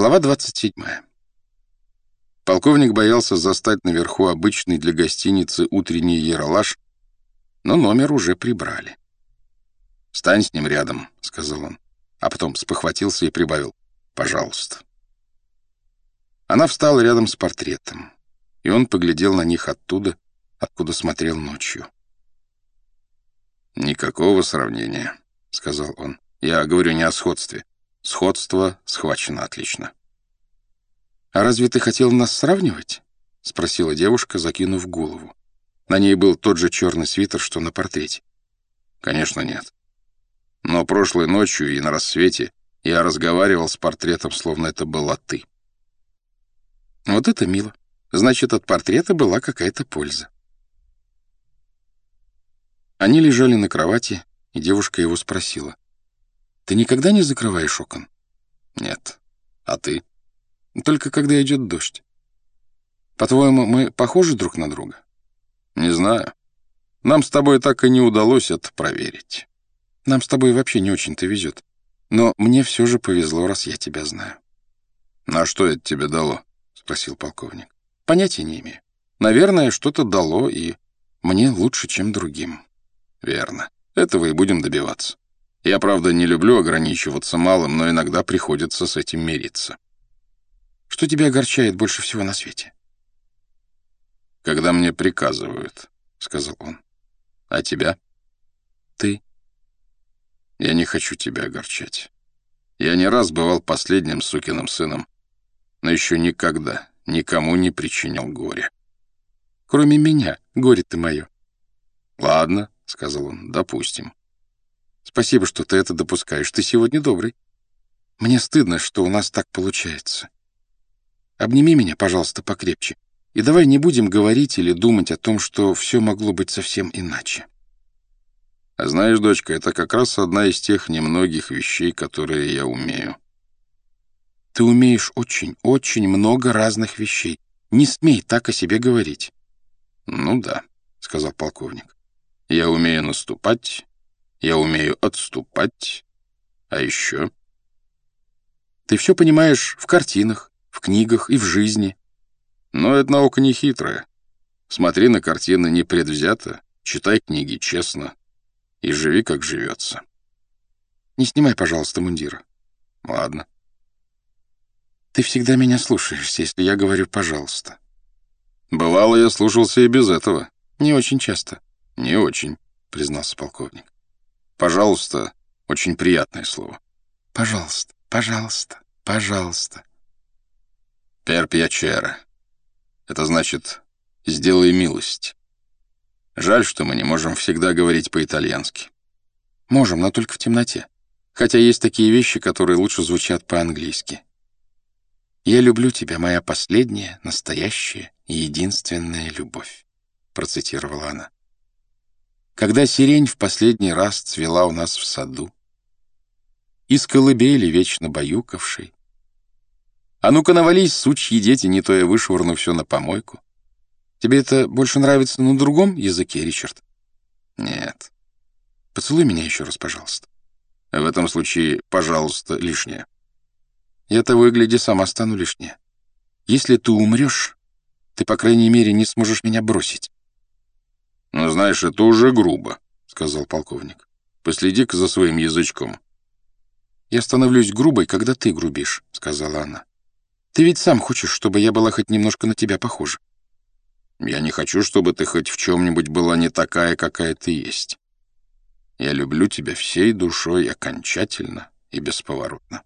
Глава 27. Полковник боялся застать наверху обычный для гостиницы утренний яролаж, но номер уже прибрали. «Стань с ним рядом», — сказал он, а потом спохватился и прибавил «пожалуйста». Она встала рядом с портретом, и он поглядел на них оттуда, откуда смотрел ночью. «Никакого сравнения», — сказал он. «Я говорю не о сходстве. Сходство схвачено отлично. «А разве ты хотел нас сравнивать?» — спросила девушка, закинув голову. На ней был тот же черный свитер, что на портрете. «Конечно, нет. Но прошлой ночью и на рассвете я разговаривал с портретом, словно это была ты». «Вот это мило. Значит, от портрета была какая-то польза». Они лежали на кровати, и девушка его спросила. Ты никогда не закрываешь окон? Нет. А ты? Только когда идет дождь. По-твоему, мы похожи друг на друга? Не знаю. Нам с тобой так и не удалось это проверить. Нам с тобой вообще не очень-то везет. Но мне все же повезло, раз я тебя знаю. На что это тебе дало? Спросил полковник. Понятия не имею. Наверное, что-то дало, и мне лучше, чем другим. Верно. Этого и будем добиваться. Я, правда, не люблю ограничиваться малым, но иногда приходится с этим мириться. Что тебя огорчает больше всего на свете? Когда мне приказывают, — сказал он. А тебя? Ты. Я не хочу тебя огорчать. Я не раз бывал последним сукиным сыном, но еще никогда никому не причинил горя. Кроме меня, горе ты мое. Ладно, — сказал он, — допустим. Спасибо, что ты это допускаешь. Ты сегодня добрый. Мне стыдно, что у нас так получается. Обними меня, пожалуйста, покрепче. И давай не будем говорить или думать о том, что все могло быть совсем иначе. А знаешь, дочка, это как раз одна из тех немногих вещей, которые я умею. Ты умеешь очень, очень много разных вещей. Не смей так о себе говорить. Ну да, — сказал полковник. Я умею наступать, я умею отступать. А еще... Ты все понимаешь в картинах, в книгах и в жизни. Но это наука не хитрая. Смотри на картины непредвзято, читай книги честно и живи, как живется. Не снимай, пожалуйста, мундира. Ладно. Ты всегда меня слушаешься, если я говорю «пожалуйста». Бывало, я слушался и без этого. Не очень часто. Не очень, признался полковник. Пожалуйста, очень приятное слово. Пожалуйста, пожалуйста, пожалуйста. Per piacere. Это значит «сделай милость». Жаль, что мы не можем всегда говорить по-итальянски. Можем, но только в темноте. Хотя есть такие вещи, которые лучше звучат по-английски. «Я люблю тебя, моя последняя, настоящая и единственная любовь», — процитировала она когда сирень в последний раз цвела у нас в саду, из колыбели вечно баюкавшей. А ну-ка навались, сучьи дети, не то я вышвырну все на помойку. Тебе это больше нравится на другом языке, Ричард? Нет. Поцелуй меня еще раз, пожалуйста. В этом случае, пожалуйста, лишнее. Я того и сама стану лишнее. Если ты умрешь, ты, по крайней мере, не сможешь меня бросить. «Ну, знаешь, это уже грубо», — сказал полковник. «Последи-ка за своим язычком». «Я становлюсь грубой, когда ты грубишь», — сказала она. «Ты ведь сам хочешь, чтобы я была хоть немножко на тебя похожа». «Я не хочу, чтобы ты хоть в чем-нибудь была не такая, какая ты есть. Я люблю тебя всей душой окончательно и бесповоротно».